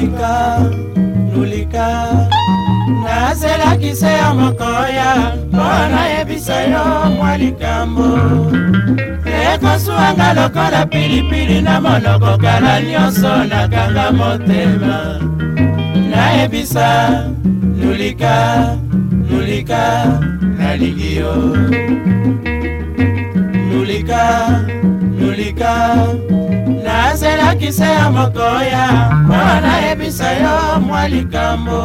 nolika nolika nazelakisa yo mokoya mpo nayebisa yo mwa likambo ekosuwanga lokola pilipili na monoko kala nyonso nakanga motema nayebisa nolika nolika nalingi yo nolika nolika nazelakisa ya mokoya mpo nayebisa yo mwa likambo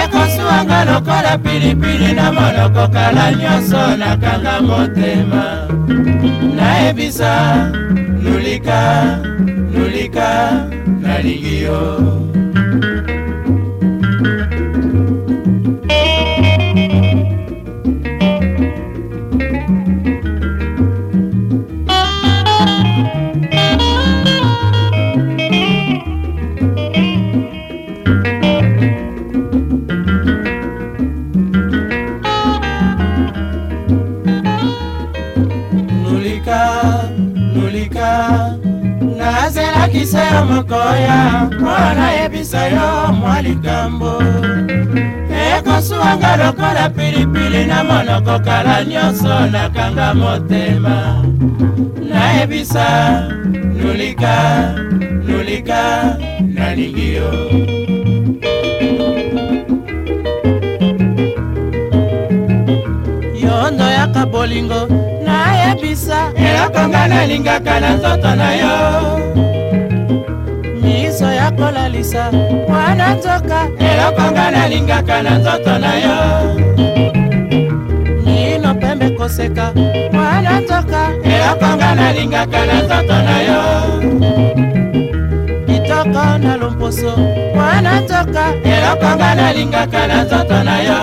ekosuwanga lokola pilipili na monoko kala nyonso nakanga motema nayebisa nulika nulika nalingi yo nazelakisa yo mokoya mpo nayebisa yo mwa likambo ekosuwanga lokola pilipili na monoko kala nyonso nakanga motema nayebisa lulika lulika nalingi yo yondo yaka bolingo nayebisa eloko nga nalingaka na nzoto na yo kolalisa wana nzoka eloko nga nalingaka na nzoto na yo lino pembe koseka wana nzoka eloko nga nalingaka na nzoto na yo kitoko na lomposo wana nzoka eloko nga nalingaka na nzoto na yo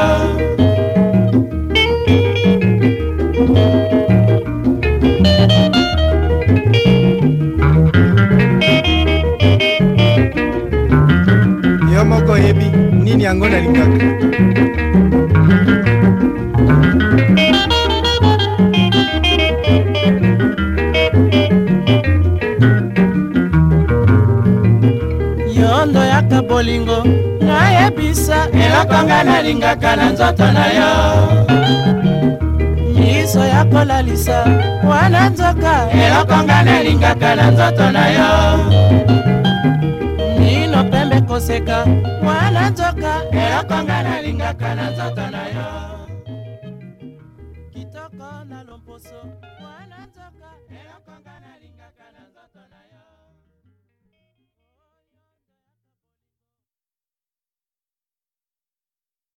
nini yango nalingaka yondo yaka bolingo nayebisa eloko nga nalingaka na nzoto na yo miso ya kolalisa wana nzoka eloko nga nalingaka na nzoto na yo koseka wala nzoka eloko nga nalingaka na nzoto na yo kitoko na lomposo wala nzoka eloko nga nalingaka na